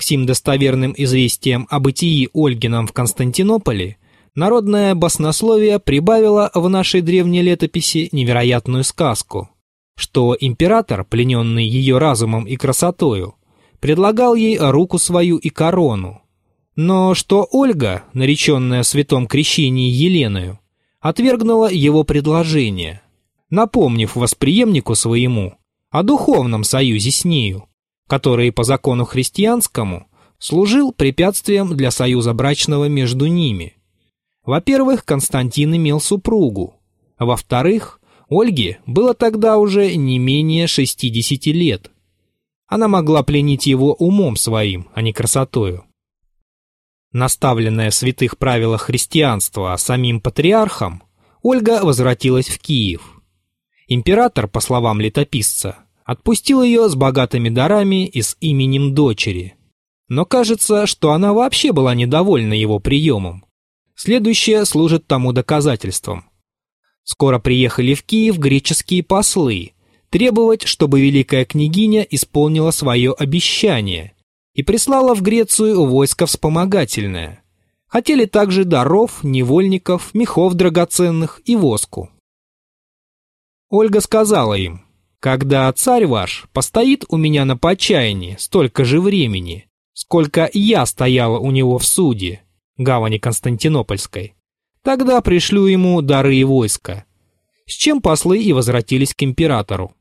К сим достоверным известиям о бытии Ольгином в Константинополе народное баснословие прибавило в нашей древней летописи невероятную сказку, что император, плененный ее разумом и красотою, предлагал ей руку свою и корону, но что Ольга, нареченная в святом крещении Еленою, отвергнула его предложение, напомнив восприемнику своему о духовном союзе с нею, который по закону христианскому служил препятствием для союза брачного между ними. Во-первых, Константин имел супругу, во-вторых, Ольге было тогда уже не менее 60 лет. Она могла пленить его умом своим, а не красотою. Наставленная в святых правилах христианства самим патриархом, Ольга возвратилась в Киев. Император, по словам летописца, отпустил ее с богатыми дарами и с именем дочери. Но кажется, что она вообще была недовольна его приемом. Следующее служит тому доказательством. Скоро приехали в Киев греческие послы, требовать, чтобы великая княгиня исполнила свое обещание и прислала в Грецию войско вспомогательное. Хотели также даров, невольников, мехов драгоценных и воску. Ольга сказала им, «Когда царь ваш постоит у меня на почаянии столько же времени, сколько я стояла у него в суде, гавани Константинопольской, тогда пришлю ему дары и войска». С чем послы и возвратились к императору.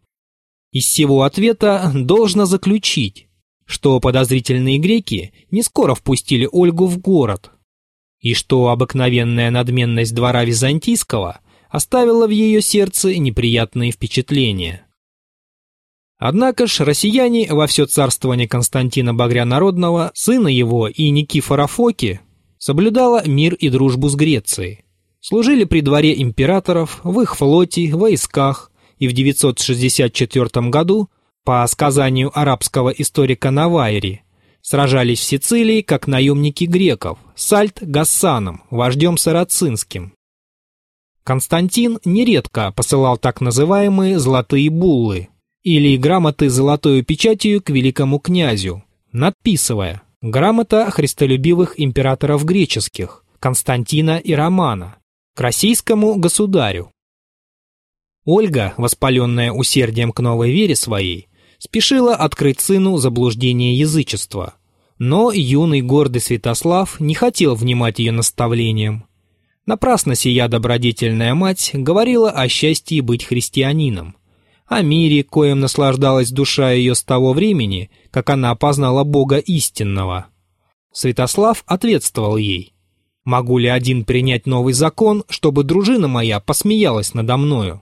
Из всего ответа должно заключить, что подозрительные греки не скоро впустили Ольгу в город, и что обыкновенная надменность двора византийского оставила в ее сердце неприятные впечатления. Однако ж россияне во все царствование Константина Багря Народного, сына его и Никифора Фоки, соблюдала мир и дружбу с Грецией, служили при дворе императоров, в их флоте, войсках, и в 964 году по сказанию арабского историка Навайри, сражались в Сицилии как наемники греков с Альт-Гассаном, вождем сарацинским. Константин нередко посылал так называемые «золотые буллы» или грамоты с золотой печатью к великому князю, надписывая «Грамота христолюбивых императоров греческих, Константина и Романа, к российскому государю». Ольга, воспаленная усердием к новой вере своей, спешила открыть сыну заблуждение язычества. Но юный гордый Святослав не хотел внимать ее наставлениям. Напрасно сия добродетельная мать говорила о счастье быть христианином, о мире, коим наслаждалась душа ее с того времени, как она опознала Бога истинного. Святослав ответствовал ей, «Могу ли один принять новый закон, чтобы дружина моя посмеялась надо мною?»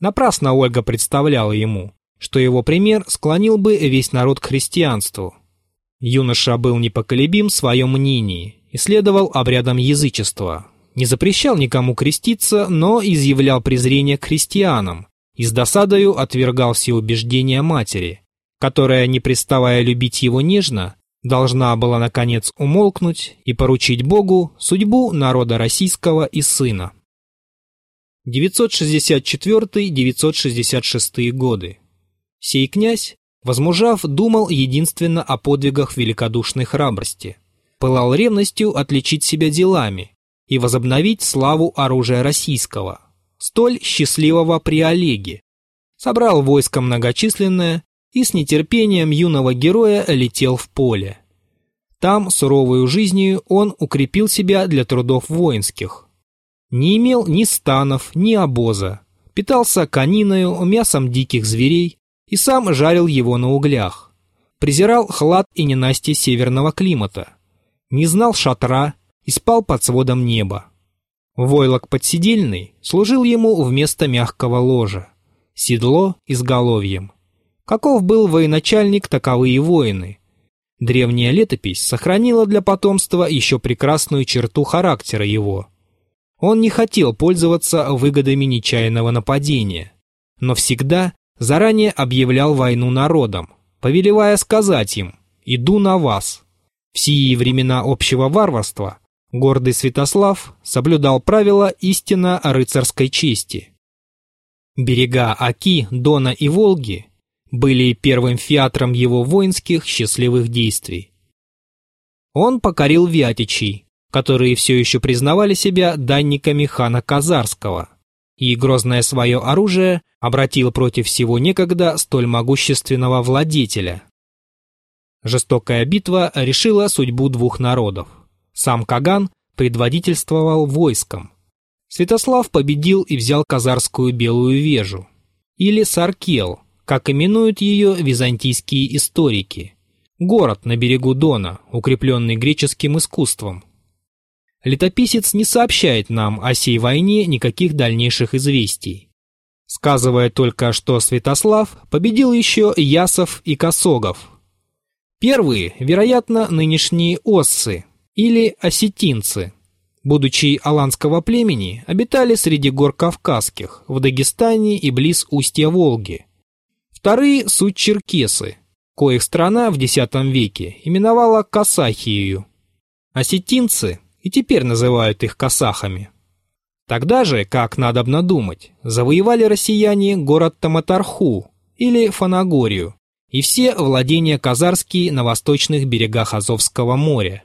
Напрасно Ольга представляла ему, что его пример склонил бы весь народ к христианству. Юноша был непоколебим в своем мнении и следовал обрядам язычества, не запрещал никому креститься, но изъявлял презрение к христианам и с досадою отвергал все убеждения матери, которая, не приставая любить его нежно, должна была, наконец, умолкнуть и поручить Богу судьбу народа российского и сына. 964-966 годы. Сей князь, возмужав, думал единственно о подвигах великодушной храбрости, пылал ревностью отличить себя делами и возобновить славу оружия российского, столь счастливого при Олеге, собрал войско многочисленное и с нетерпением юного героя летел в поле. Там, суровую жизнью, он укрепил себя для трудов воинских. Не имел ни станов, ни обоза, питался кониною, мясом диких зверей, и сам жарил его на углях. Презирал хлад и ненастье северного климата. Не знал шатра и спал под сводом неба. Войлок подсидельный служил ему вместо мягкого ложа. Седло изголовьем. Каков был военачальник, таковы и воины. Древняя летопись сохранила для потомства еще прекрасную черту характера его. Он не хотел пользоваться выгодами нечаянного нападения, но всегда заранее объявлял войну народам, повелевая сказать им «иду на вас». В сии времена общего варварства гордый Святослав соблюдал правила истинно рыцарской чести. Берега Аки, Дона и Волги были первым фиатром его воинских счастливых действий. Он покорил Вятичей, которые все еще признавали себя данниками хана Казарского, и грозное свое оружие обратил против всего некогда столь могущественного владетеля. Жестокая битва решила судьбу двух народов. Сам Каган предводительствовал войском. Святослав победил и взял Казарскую Белую Вежу, или Саркел, как именуют ее византийские историки. Город на берегу Дона, укрепленный греческим искусством. Летописец не сообщает нам о сей войне никаких дальнейших известий. Сказывая только, что Святослав победил еще Ясов и Косогов. Первые, вероятно, нынешние оссы или осетинцы, будучи аланского племени, обитали среди гор Кавказских, в Дагестане и близ устья Волги. Вторые – суть черкесы, коих страна в X веке именовала Касахией. Осетинцы и теперь называют их касахами. Тогда же, как надобно думать, завоевали россияне город Таматарху или Фанагорию и все владения казарские на восточных берегах Азовского моря.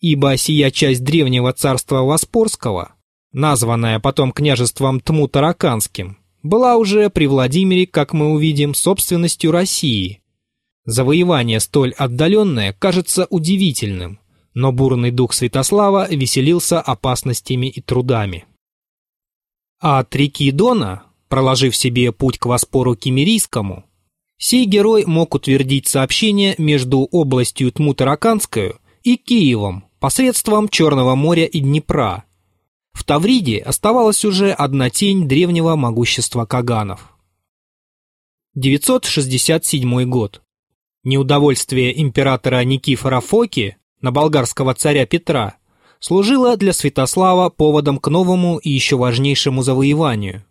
Ибо сия часть древнего царства Воспорского, названная потом княжеством Тмутараканским, была уже при Владимире, как мы увидим, собственностью России, Завоевание столь отдаленное кажется удивительным, но бурный дух Святослава веселился опасностями и трудами. А от реки Дона, проложив себе путь к Воспору Кемерийскому, сей герой мог утвердить сообщение между областью Тмутараканскую и Киевом посредством Черного моря и Днепра. В Тавриде оставалась уже одна тень древнего могущества Каганов. 967 год. Неудовольствие императора Никифора Фоки на болгарского царя Петра служило для Святослава поводом к новому и еще важнейшему завоеванию.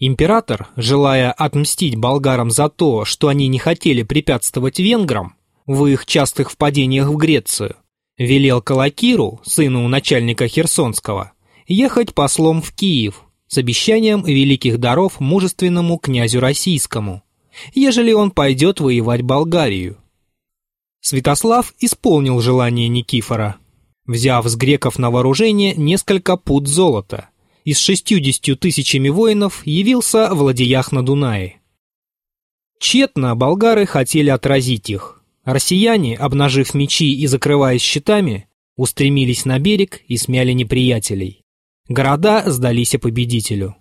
Император, желая отмстить болгарам за то, что они не хотели препятствовать венграм в их частых впадениях в Грецию, велел Калакиру, сыну начальника Херсонского, ехать послом в Киев с обещанием великих даров мужественному князю российскому – ежели он пойдет воевать Болгарию. Святослав исполнил желание Никифора, взяв с греков на вооружение несколько пут золота и с шестьюдесятью тысячами воинов явился в ладьях на Дунае. Тщетно болгары хотели отразить их. Россияне, обнажив мечи и закрываясь щитами, устремились на берег и смяли неприятелей. Города сдались победителю.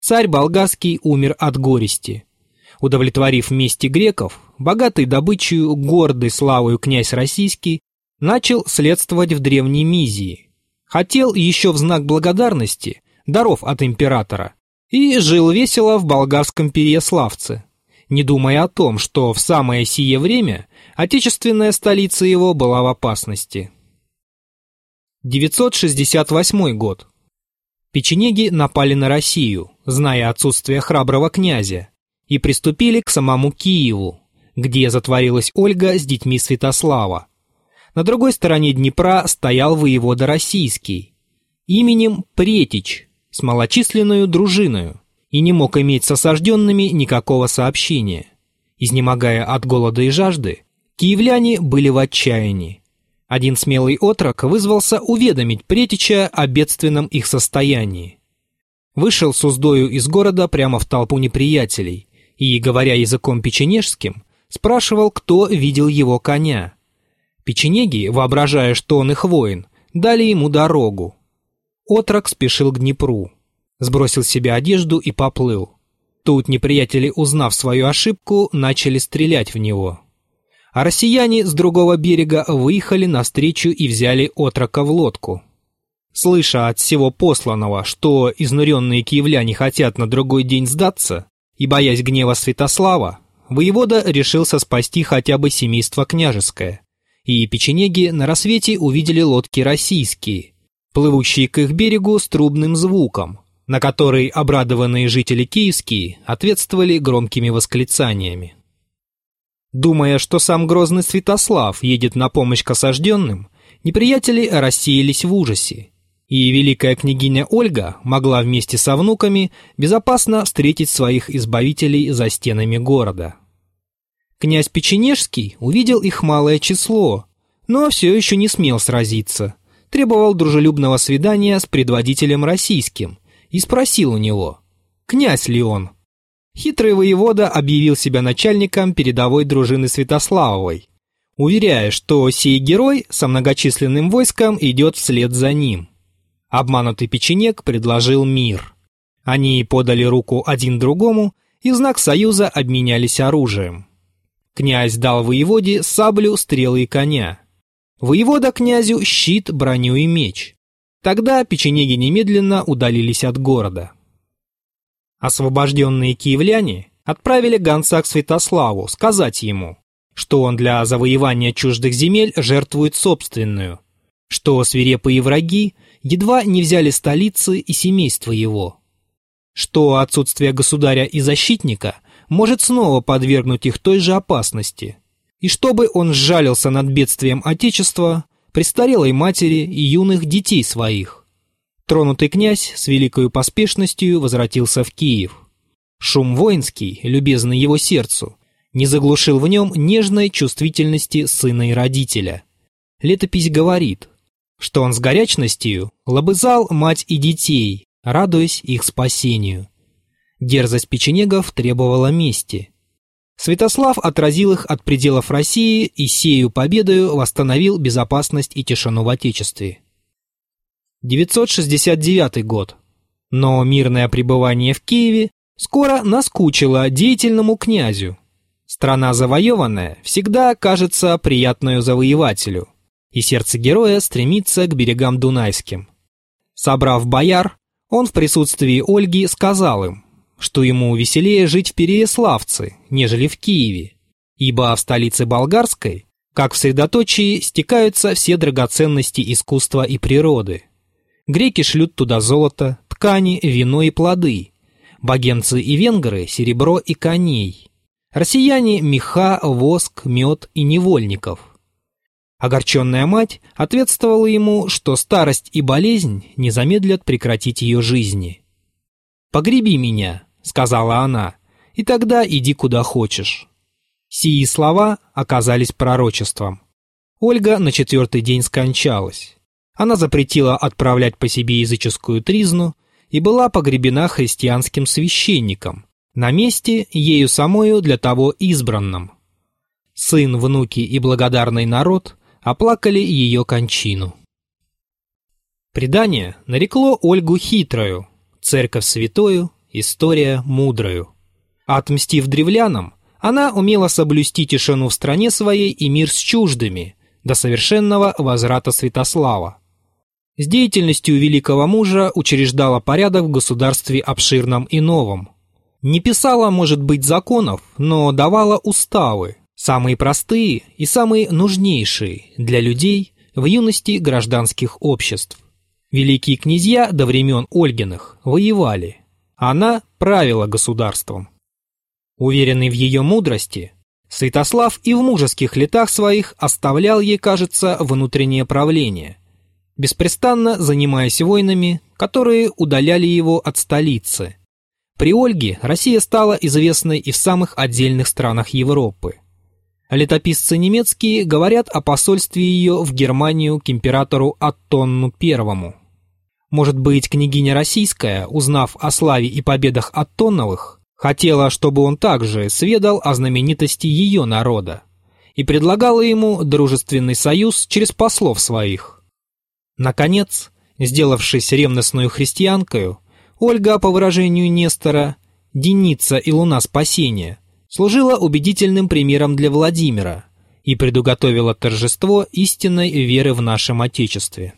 Царь болгарский умер от горести – Удовлетворив мести греков, богатый добычей, гордый славою князь российский начал следствовать в Древней Мизии. Хотел еще в знак благодарности даров от императора и жил весело в болгарском Переяславце, не думая о том, что в самое сие время отечественная столица его была в опасности. 968 год. Печенеги напали на Россию, зная отсутствие храброго князя, и приступили к самому Киеву, где затворилась Ольга с детьми Святослава. На другой стороне Днепра стоял воевода Российский, именем Претич, с малочисленную дружиною, и не мог иметь с осажденными никакого сообщения. Изнемогая от голода и жажды, киевляне были в отчаянии. Один смелый отрок вызвался уведомить Претича о бедственном их состоянии. Вышел с уздою из города прямо в толпу неприятелей, и, говоря языком печенежским, спрашивал, кто видел его коня. Печенеги, воображая, что он их воин, дали ему дорогу. Отрок спешил к Днепру, сбросил с себя одежду и поплыл. Тут неприятели, узнав свою ошибку, начали стрелять в него. А россияне с другого берега выехали навстречу и взяли отрока в лодку. Слыша от всего посланного, что изнуренные киевляне хотят на другой день сдаться, и, боясь гнева Святослава, воевода решился спасти хотя бы семейство княжеское, и печенеги на рассвете увидели лодки российские, плывущие к их берегу с трубным звуком, на который обрадованные жители киевские ответствовали громкими восклицаниями. Думая, что сам грозный Святослав едет на помощь к осажденным, неприятели рассеялись в ужасе и великая княгиня Ольга могла вместе со внуками безопасно встретить своих избавителей за стенами города. Князь Печенежский увидел их малое число, но все еще не смел сразиться. Требовал дружелюбного свидания с предводителем российским и спросил у него, князь ли он. Хитрый воевода объявил себя начальником передовой дружины Святославовой, уверяя, что сей герой со многочисленным войском идет вслед за ним. Обманутый печенек предложил мир. Они подали руку один другому и знак союза обменялись оружием. Князь дал воеводе саблю, стрелы и коня. Воевода князю щит, броню и меч. Тогда печенеги немедленно удалились от города. Освобожденные киевляне отправили гонца к Святославу сказать ему, что он для завоевания чуждых земель жертвует собственную, что свирепые враги едва не взяли столицы и семейство его, что отсутствие государя и защитника может снова подвергнуть их той же опасности, и чтобы он сжалился над бедствием Отечества, престарелой матери и юных детей своих. Тронутый князь с великою поспешностью возвратился в Киев. Шум воинский, любезный его сердцу, не заглушил в нем нежной чувствительности сына и родителя. Летопись говорит, что он с горячностью лобызал мать и детей, радуясь их спасению. Дерзость печенегов требовала мести. Святослав отразил их от пределов России и сею победою восстановил безопасность и тишину в Отечестве. 969 год. Но мирное пребывание в Киеве скоро наскучило деятельному князю. Страна завоеванная всегда кажется приятную завоевателю, и сердце героя стремится к берегам Дунайским. Собрав бояр, он в присутствии Ольги сказал им, что ему веселее жить в Переяславце, нежели в Киеве, ибо в столице Болгарской, как в средоточии, стекаются все драгоценности искусства и природы. Греки шлют туда золото, ткани, вино и плоды, богемцы и венгры – серебро и коней, россияне – меха, воск, мед и невольников. Огорченная мать ответствовала ему, что старость и болезнь не замедлят прекратить ее жизни. «Погреби меня», — сказала она, — «и тогда иди куда хочешь». Сии слова оказались пророчеством. Ольга на четвертый день скончалась. Она запретила отправлять по себе языческую тризну и была погребена христианским священником, на месте ею самою для того избранном. Сын, внуки и благодарный народ оплакали ее кончину. Предание нарекло Ольгу хитрою, церковь святою, история мудрою. Отмстив древлянам, она умела соблюсти тишину в стране своей и мир с чуждыми, до совершенного возврата Святослава. С деятельностью великого мужа учреждала порядок в государстве обширном и новом. Не писала, может быть, законов, но давала уставы, Самые простые и самые нужнейшие для людей в юности гражданских обществ. Великие князья до времен Ольгиных воевали. Она правила государством. Уверенный в ее мудрости, Святослав и в мужеских летах своих оставлял ей, кажется, внутреннее правление, беспрестанно занимаясь войнами, которые удаляли его от столицы. При Ольге Россия стала известной и в самых отдельных странах Европы. Летописцы немецкие говорят о посольстве ее в Германию к императору Аттонну I. Может быть, княгиня российская, узнав о славе и победах Аттоновых, хотела, чтобы он также сведал о знаменитости ее народа и предлагала ему дружественный союз через послов своих. Наконец, сделавшись ревностную христианкою, Ольга, по выражению Нестора, «Деница и луна спасения», служила убедительным примером для Владимира и предуготовила торжество истинной веры в нашем Отечестве.